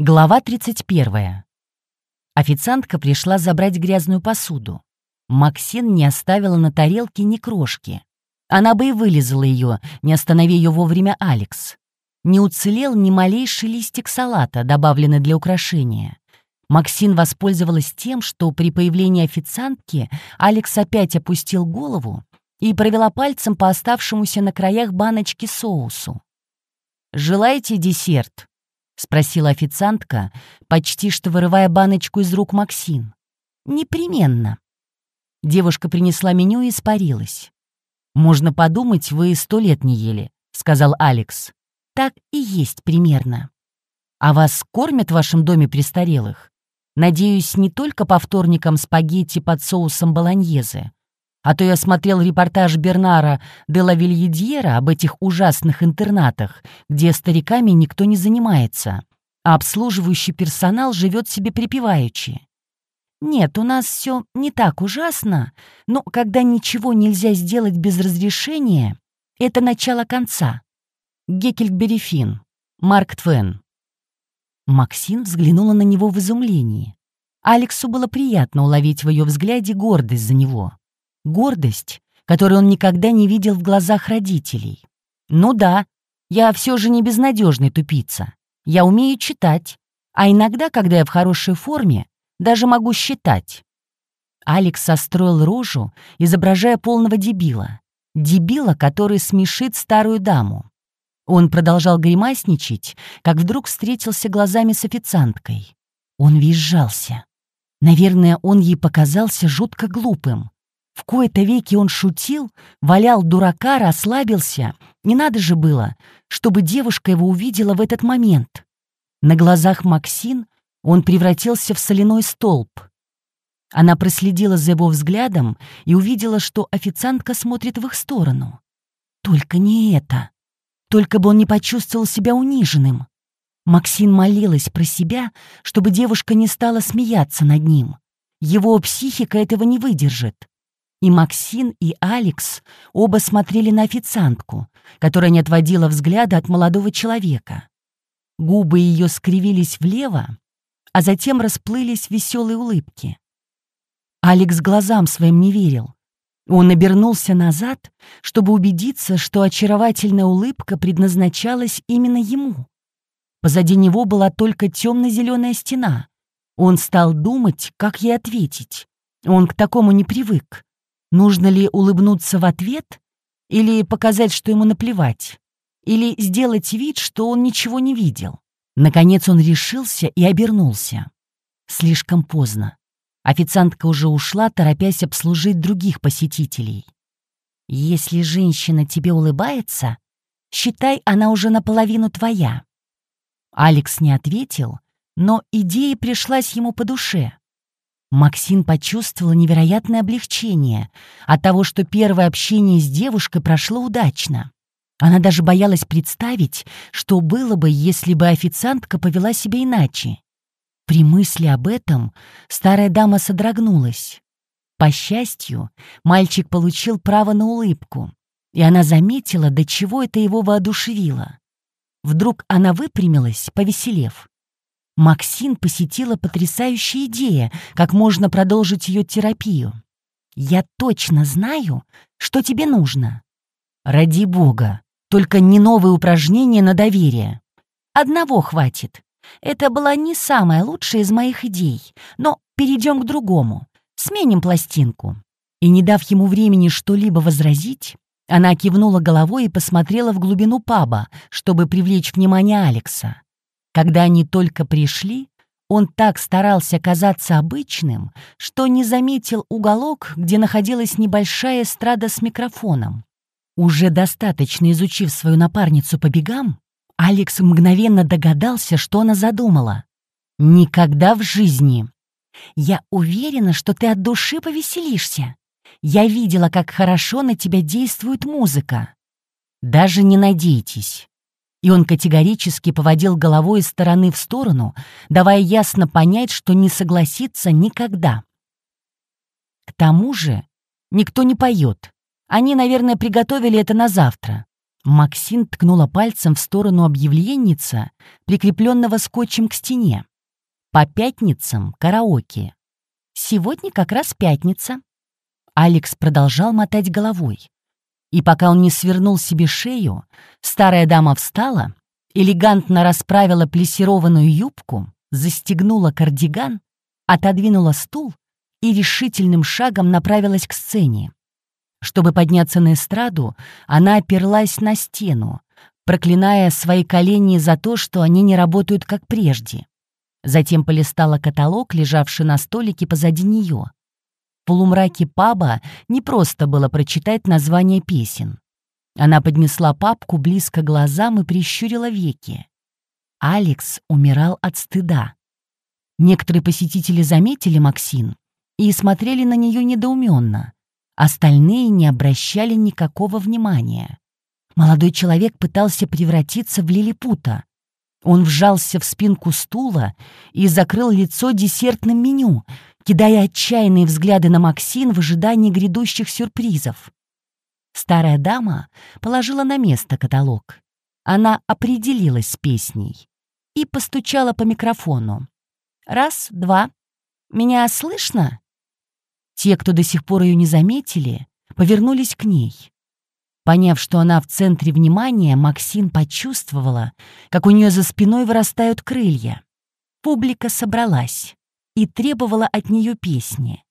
Глава 31. Официантка пришла забрать грязную посуду. Максин не оставила на тарелке ни крошки. Она бы и вылезала ее, не останови ее вовремя Алекс. Не уцелел ни малейший листик салата, добавленный для украшения. Максин воспользовалась тем, что при появлении официантки Алекс опять опустил голову и провела пальцем по оставшемуся на краях баночки соусу. «Желаете десерт?» — спросила официантка, почти что вырывая баночку из рук Максин. «Непременно». Девушка принесла меню и испарилась. «Можно подумать, вы сто лет не ели», — сказал Алекс. «Так и есть примерно». «А вас кормят в вашем доме престарелых? Надеюсь, не только по вторникам спагетти под соусом болоньезе, а то я смотрел репортаж Бернара де ла Вильедьера об этих ужасных интернатах, где стариками никто не занимается, а обслуживающий персонал живет себе припеваючи. Нет, у нас все не так ужасно, но когда ничего нельзя сделать без разрешения, это начало конца. Геккельбери Финн, Марк Твен. Максим взглянула на него в изумлении. Алексу было приятно уловить в ее взгляде гордость за него. Гордость, которую он никогда не видел в глазах родителей. Ну да, я все же не безнадежный тупица. Я умею читать, а иногда, когда я в хорошей форме, даже могу считать. Алекс состроил рожу, изображая полного дебила. Дебила, который смешит старую даму. Он продолжал гримасничать, как вдруг встретился глазами с официанткой. Он визжался. Наверное, он ей показался жутко глупым. В кои-то веки он шутил, валял дурака, расслабился. Не надо же было, чтобы девушка его увидела в этот момент. На глазах Максин он превратился в соляной столб. Она проследила за его взглядом и увидела, что официантка смотрит в их сторону. Только не это. Только бы он не почувствовал себя униженным. Максин молилась про себя, чтобы девушка не стала смеяться над ним. Его психика этого не выдержит. И Максин, и Алекс оба смотрели на официантку, которая не отводила взгляда от молодого человека. Губы ее скривились влево, а затем расплылись в веселой улыбке. Алекс глазам своим не верил. Он обернулся назад, чтобы убедиться, что очаровательная улыбка предназначалась именно ему. Позади него была только темно-зеленая стена. Он стал думать, как ей ответить. Он к такому не привык. Нужно ли улыбнуться в ответ или показать, что ему наплевать? Или сделать вид, что он ничего не видел? Наконец он решился и обернулся. Слишком поздно. Официантка уже ушла, торопясь обслужить других посетителей. «Если женщина тебе улыбается, считай, она уже наполовину твоя». Алекс не ответил, но идея пришлась ему по душе. Максин почувствовала невероятное облегчение от того, что первое общение с девушкой прошло удачно. Она даже боялась представить, что было бы, если бы официантка повела себя иначе. При мысли об этом старая дама содрогнулась. По счастью, мальчик получил право на улыбку, и она заметила, до чего это его воодушевило. Вдруг она выпрямилась, повеселев. Максин посетила потрясающая идея, как можно продолжить ее терапию. «Я точно знаю, что тебе нужно». «Ради бога, только не новые упражнения на доверие. Одного хватит. Это была не самая лучшая из моих идей, но перейдем к другому. Сменим пластинку». И не дав ему времени что-либо возразить, она кивнула головой и посмотрела в глубину паба, чтобы привлечь внимание Алекса. Когда они только пришли, он так старался казаться обычным, что не заметил уголок, где находилась небольшая эстрада с микрофоном. Уже достаточно изучив свою напарницу по бегам, Алекс мгновенно догадался, что она задумала. «Никогда в жизни. Я уверена, что ты от души повеселишься. Я видела, как хорошо на тебя действует музыка. Даже не надейтесь и он категорически поводил головой из стороны в сторону, давая ясно понять, что не согласится никогда. К тому же никто не поет. Они, наверное, приготовили это на завтра. Максин ткнула пальцем в сторону объявленница, прикрепленного скотчем к стене. По пятницам караоке. Сегодня как раз пятница. Алекс продолжал мотать головой. И пока он не свернул себе шею, старая дама встала, элегантно расправила плессированную юбку, застегнула кардиган, отодвинула стул и решительным шагом направилась к сцене. Чтобы подняться на эстраду, она оперлась на стену, проклиная свои колени за то, что они не работают как прежде. Затем полистала каталог, лежавший на столике позади нее. Полумраке паба не просто было прочитать название песен. Она поднесла папку близко глазам и прищурила веки. Алекс умирал от стыда. Некоторые посетители заметили Максин и смотрели на нее недоуменно. Остальные не обращали никакого внимания. Молодой человек пытался превратиться в лилипута. Он вжался в спинку стула и закрыл лицо десертным меню, кидая отчаянные взгляды на Максин в ожидании грядущих сюрпризов. Старая дама положила на место каталог. Она определилась с песней и постучала по микрофону. «Раз, два. Меня слышно?» Те, кто до сих пор ее не заметили, повернулись к ней. Поняв, что она в центре внимания, Максин почувствовала, как у нее за спиной вырастают крылья. Публика собралась и требовала от нее песни.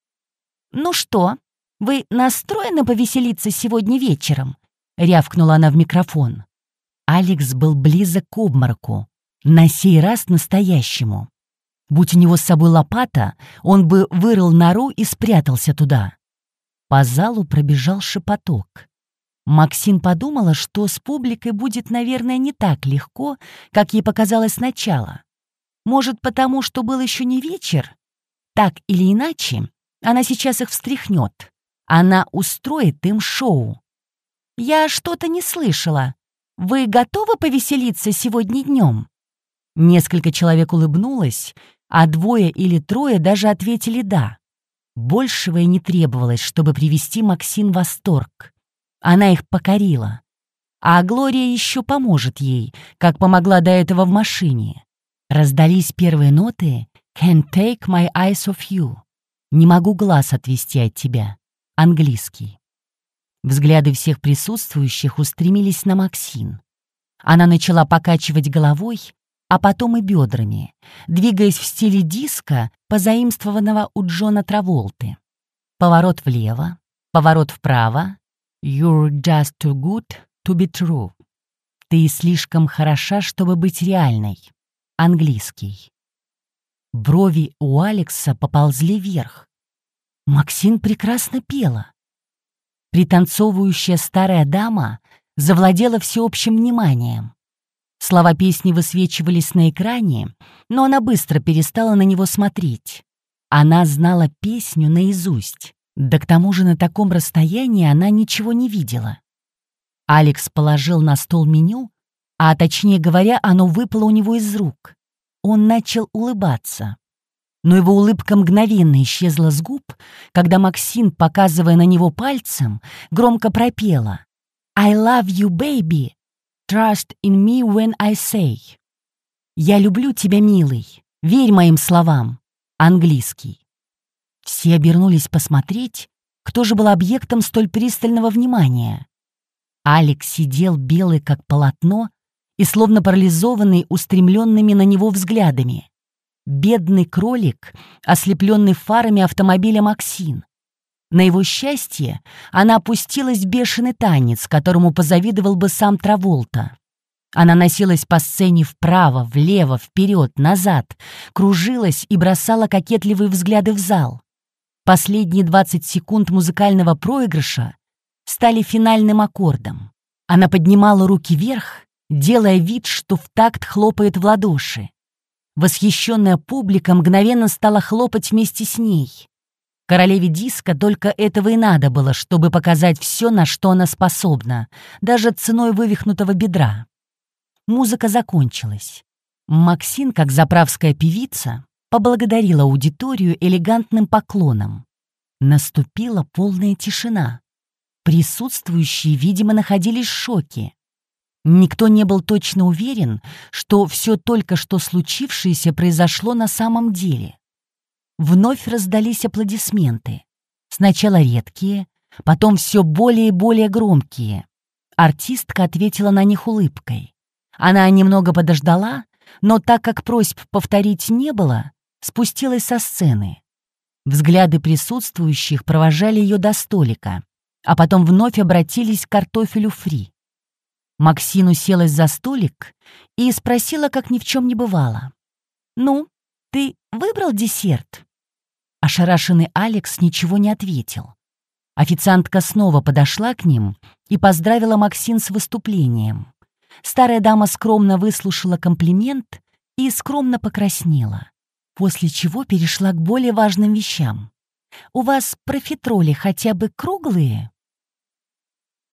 «Ну что, вы настроены повеселиться сегодня вечером?» — рявкнула она в микрофон. Алекс был близок к обмороку, на сей раз настоящему. Будь у него с собой лопата, он бы вырыл нору и спрятался туда. По залу пробежал шепоток. Максин подумала, что с публикой будет, наверное, не так легко, как ей показалось сначала. Может, потому что был еще не вечер? Так или иначе, она сейчас их встряхнет. Она устроит им шоу. «Я что-то не слышала. Вы готовы повеселиться сегодня днем?» Несколько человек улыбнулось, а двое или трое даже ответили «да». Большего и не требовалось, чтобы привести Максин в восторг. Она их покорила. А Глория еще поможет ей, как помогла до этого в машине. Раздались первые ноты «Can't take my eyes off you». «Не могу глаз отвести от тебя». Английский. Взгляды всех присутствующих устремились на Максин. Она начала покачивать головой, а потом и бедрами, двигаясь в стиле диска, позаимствованного у Джона Траволты. Поворот влево, поворот вправо. You're just too good to be true. Ты слишком хороша, чтобы быть реальной. Английский. Брови у Алекса поползли вверх. Максин прекрасно пела. Пританцовывающая старая дама завладела всеобщим вниманием. Слова песни высвечивались на экране, но она быстро перестала на него смотреть. Она знала песню наизусть, да к тому же на таком расстоянии она ничего не видела. Алекс положил на стол меню, а точнее говоря, оно выпало у него из рук. Он начал улыбаться. Но его улыбка мгновенно исчезла с губ, когда Максин, показывая на него пальцем, громко пропела «I love you, baby!» Trust in me when I say. Я люблю тебя, милый. Верь моим словам. Английский. Все обернулись посмотреть, кто же был объектом столь пристального внимания. Алекс сидел белый как полотно и словно парализованный устремленными на него взглядами. Бедный кролик, ослепленный фарами автомобиля «Максин». На его счастье она опустилась в бешеный танец, которому позавидовал бы сам Траволта. Она носилась по сцене вправо, влево, вперед, назад, кружилась и бросала кокетливые взгляды в зал. Последние 20 секунд музыкального проигрыша стали финальным аккордом. Она поднимала руки вверх, делая вид, что в такт хлопает в ладоши. Восхищенная публика мгновенно стала хлопать вместе с ней. Королеве диска только этого и надо было, чтобы показать все, на что она способна, даже ценой вывихнутого бедра. Музыка закончилась. Максин, как заправская певица, поблагодарила аудиторию элегантным поклоном. Наступила полная тишина. Присутствующие, видимо, находились в шоке. Никто не был точно уверен, что все только что случившееся произошло на самом деле. Вновь раздались аплодисменты. Сначала редкие, потом все более и более громкие. Артистка ответила на них улыбкой. Она немного подождала, но так как просьб повторить не было, спустилась со сцены. Взгляды присутствующих провожали ее до столика, а потом вновь обратились к картофелю фри. Максин уселась за столик и спросила, как ни в чем не бывало. «Ну, ты выбрал десерт?» Ошарашенный Алекс ничего не ответил. Официантка снова подошла к ним и поздравила Максин с выступлением. Старая дама скромно выслушала комплимент и скромно покраснела, после чего перешла к более важным вещам. «У вас профитроли хотя бы круглые?»